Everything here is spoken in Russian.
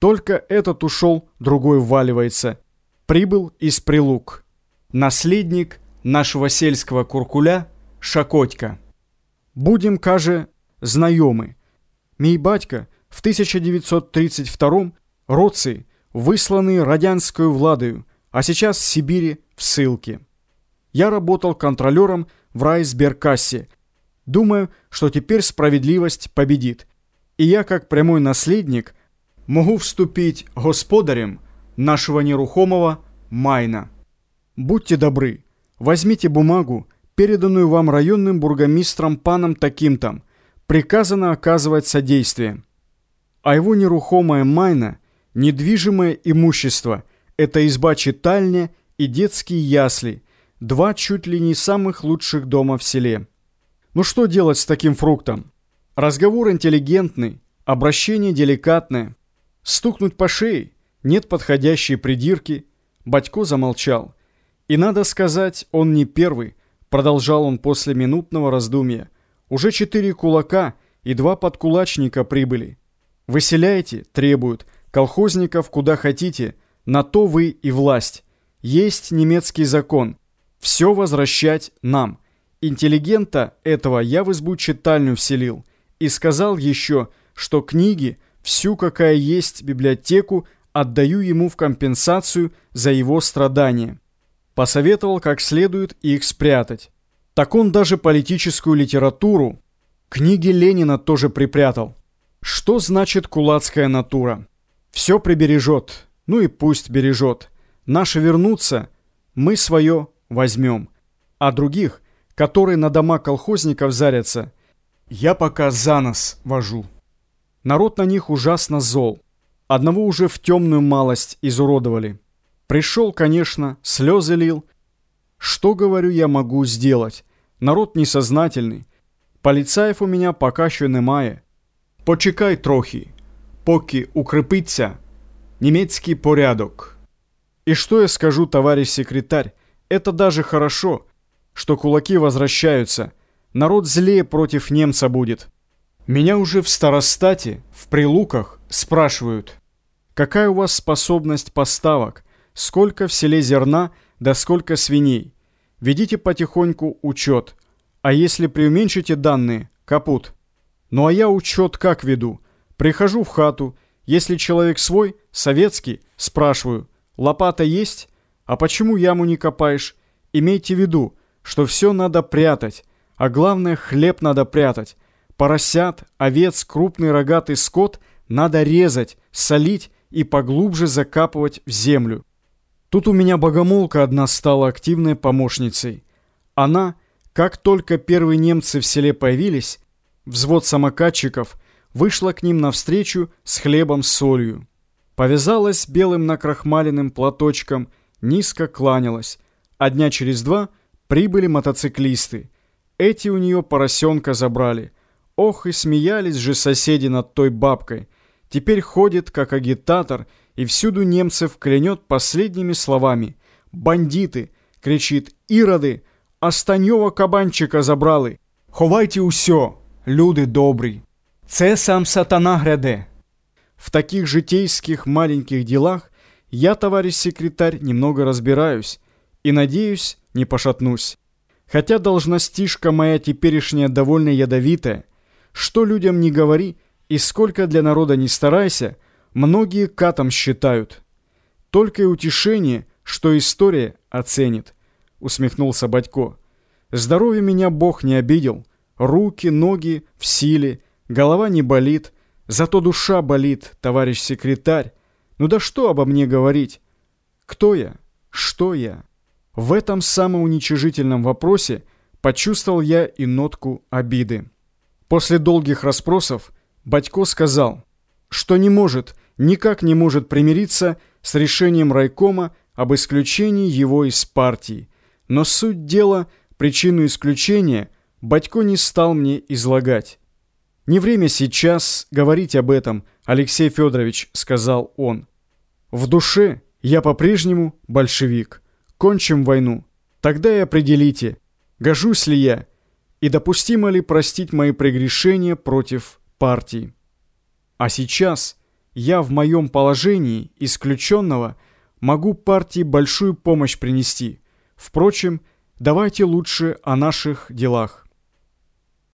Только этот ушел, другой вваливается. Прибыл из Прилук. Наследник нашего сельского куркуля Шакотька. Будем, каже, знайомы. Мій батька в 1932 році высланный радянскую владою, а сейчас в Сибири в ссылке. Я работал контролером в райсберкассе. Думаю, что теперь справедливость победит. И я, как прямой наследник, могу вступить господарем нашего нерухомого майна. Будьте добры, возьмите бумагу, переданную вам районным бургомистром паном таким-то, приказано оказывать содействие. А его нерухомая майна, недвижимое имущество – это изба-читальня и детские ясли, два чуть ли не самых лучших дома в селе. Ну что делать с таким фруктом? Разговор интеллигентный, обращение деликатное. Стукнуть по шее, нет подходящей придирки. Батько замолчал. И надо сказать, он не первый, продолжал он после минутного раздумья. Уже четыре кулака и два подкулачника прибыли. Выселяйте, требуют, колхозников куда хотите, на то вы и власть. Есть немецкий закон. Все возвращать нам. Интеллигента этого я в избу читальню вселил. И сказал еще, что книги, всю какая есть библиотеку, отдаю ему в компенсацию за его страдания. Посоветовал как следует их спрятать. Так он даже политическую литературу, книги Ленина тоже припрятал. Что значит кулацкая натура? Все прибережет, ну и пусть бережет. Наши вернутся, мы свое возьмем. А других, которые на дома колхозников зарятся, я пока за нос вожу. Народ на них ужасно зол. Одного уже в темную малость изуродовали. Пришел, конечно, слезы лил, что, говорю, я могу сделать? Народ несознательный. Полицаев у меня пока що немає. Почекай трохи, поки укрепиться немецкий порядок. И что я скажу, товарищ секретарь? Это даже хорошо, что кулаки возвращаются. Народ злее против немца будет. Меня уже в старостате, в прилуках, спрашивают, какая у вас способность поставок, сколько в селе зерна, да сколько свиней. Ведите потихоньку учет. А если преуменьшите данные, капут. Ну а я учет как веду? Прихожу в хату, если человек свой, советский, спрашиваю, лопата есть? А почему яму не копаешь? Имейте в виду, что все надо прятать, а главное хлеб надо прятать. Поросят, овец, крупный рогатый скот надо резать, солить и поглубже закапывать в землю. Тут у меня богомолка одна стала активной помощницей. Она, как только первые немцы в селе появились, взвод самокатчиков вышла к ним навстречу с хлебом с солью. Повязалась белым накрахмаленным платочком, низко кланялась, а дня через два прибыли мотоциклисты. Эти у нее поросенка забрали. Ох, и смеялись же соседи над той бабкой. Теперь ходит, как агитатор, и всюду немцев клянет последними словами. «Бандиты!» — кричит «Ироды! Останьова кабанчика забрали! Ховайте усьо, люди добрі! Це сам сатана гряде!» В таких житейских маленьких делах я, товарищ секретарь, немного разбираюсь и, надеюсь, не пошатнусь. Хотя должностишка моя теперешняя довольно ядовитая. Что людям не говори и сколько для народа не старайся — многие катом считают. Только и утешение, что история оценит, усмехнулся Батько. Здоровье меня Бог не обидел. Руки, ноги в силе, голова не болит, зато душа болит, товарищ секретарь. Ну да что обо мне говорить? Кто я? Что я? В этом самоуничижительном вопросе почувствовал я и нотку обиды. После долгих расспросов Батько сказал, что не может никак не может примириться с решением райкома об исключении его из партии. Но суть дела, причину исключения, Батько не стал мне излагать. «Не время сейчас говорить об этом, Алексей Федорович», — сказал он. «В душе я по-прежнему большевик. Кончим войну. Тогда и определите, гожусь ли я и допустимо ли простить мои прегрешения против партии. А сейчас Я в моем положении, исключенного, могу партии большую помощь принести. Впрочем, давайте лучше о наших делах».